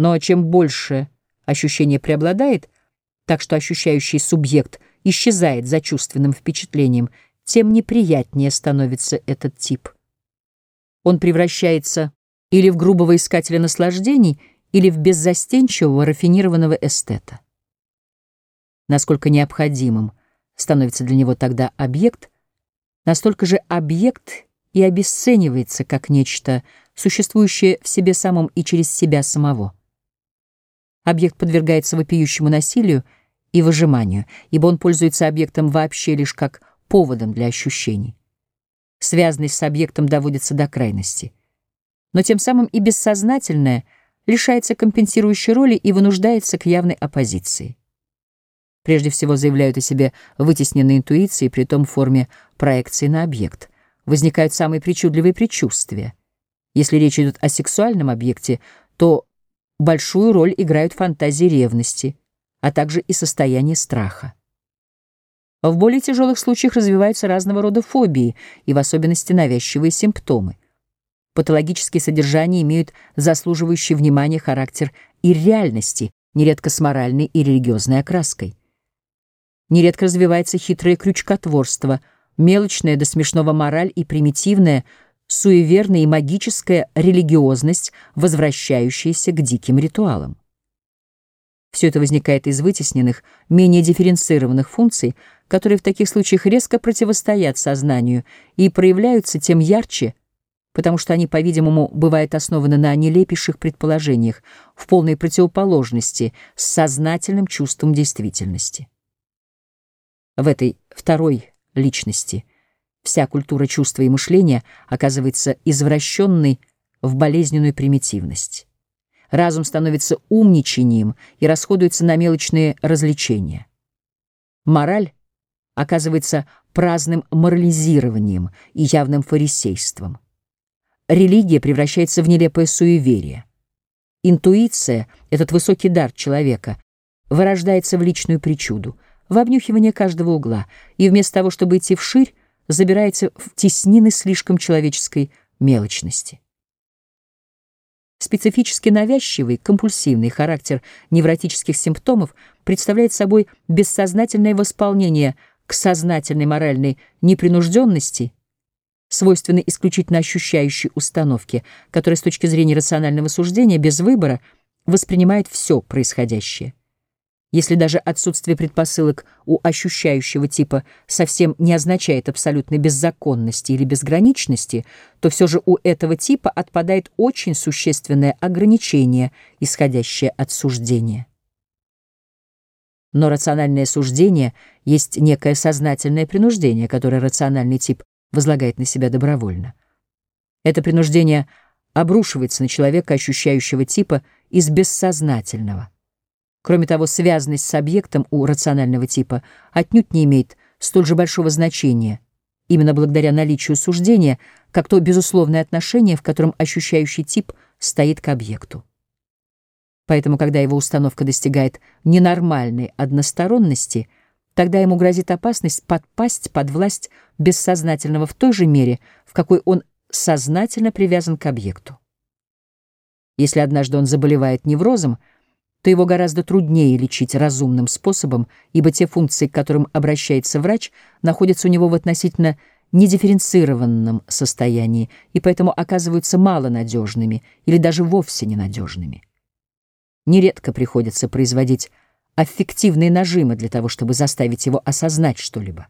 Но чем больше ощущение преобладает, так что ощущающий субъект исчезает за чувственным впечатлением, тем неприятнее становится этот тип. Он превращается или в грубого искателя наслаждений, или в беззастенчивого рафинированного эстета. Насколько необходимым становится для него тогда объект, настолько же объект и обесценивается как нечто, существующее в себе самом и через себя самого. Объект подвергается вопиющему насилию и выжиманию, ибо он пользуется объектом вообще лишь как поводом для ощущений. Связанность с объектом доводится до крайности. Но тем самым и бессознательное лишается компенсирующей роли и вынуждается к явной оппозиции. Прежде всего заявляют о себе вытесненные интуиции, при том в форме проекции на объект. Возникают самые причудливые предчувствия. Если речь идет о сексуальном объекте, то большую роль играют фантазии ревности, а также и состояние страха. В более тяжелых случаях развиваются разного рода фобии и в особенности навязчивые симптомы. Патологические содержания имеют заслуживающий внимания характер и реальности, нередко с моральной и религиозной окраской. Нередко развивается хитрое крючкотворство, мелочная до смешного мораль и примитивная, суеверная и магическая религиозность, возвращающаяся к диким ритуалам. Все это возникает из вытесненных, менее дифференцированных функций, которые в таких случаях резко противостоят сознанию и проявляются тем ярче, потому что они, по-видимому, бывают основаны на нелепейших предположениях, в полной противоположности с сознательным чувством действительности. В этой второй личности вся культура чувства и мышления оказывается извращенной в болезненную примитивность. Разум становится умничанием и расходуется на мелочные развлечения. Мораль оказывается праздным морализированием и явным фарисейством. Религия превращается в нелепое суеверие. Интуиция, этот высокий дар человека, вырождается в личную причуду — в обнюхивание каждого угла, и вместо того, чтобы идти вширь, забирается в теснины слишком человеческой мелочности. Специфически навязчивый, компульсивный характер невротических симптомов представляет собой бессознательное восполнение к сознательной моральной непринужденности, свойственной исключительно ощущающей установке, которая с точки зрения рационального суждения без выбора воспринимает все происходящее. Если даже отсутствие предпосылок у ощущающего типа совсем не означает абсолютной беззаконности или безграничности, то все же у этого типа отпадает очень существенное ограничение, исходящее от суждения. Но рациональное суждение есть некое сознательное принуждение, которое рациональный тип возлагает на себя добровольно. Это принуждение обрушивается на человека, ощущающего типа, из бессознательного. Кроме того, связанность с объектом у рационального типа отнюдь не имеет столь же большого значения, именно благодаря наличию суждения, как то безусловное отношение, в котором ощущающий тип стоит к объекту. Поэтому, когда его установка достигает ненормальной односторонности, тогда ему грозит опасность подпасть под власть бессознательного в той же мере, в какой он сознательно привязан к объекту. Если однажды он заболевает неврозом, то его гораздо труднее лечить разумным способом, ибо те функции, к которым обращается врач, находятся у него в относительно недифференцированном состоянии и поэтому оказываются малонадежными или даже вовсе ненадежными. Нередко приходится производить аффективные нажимы для того, чтобы заставить его осознать что-либо.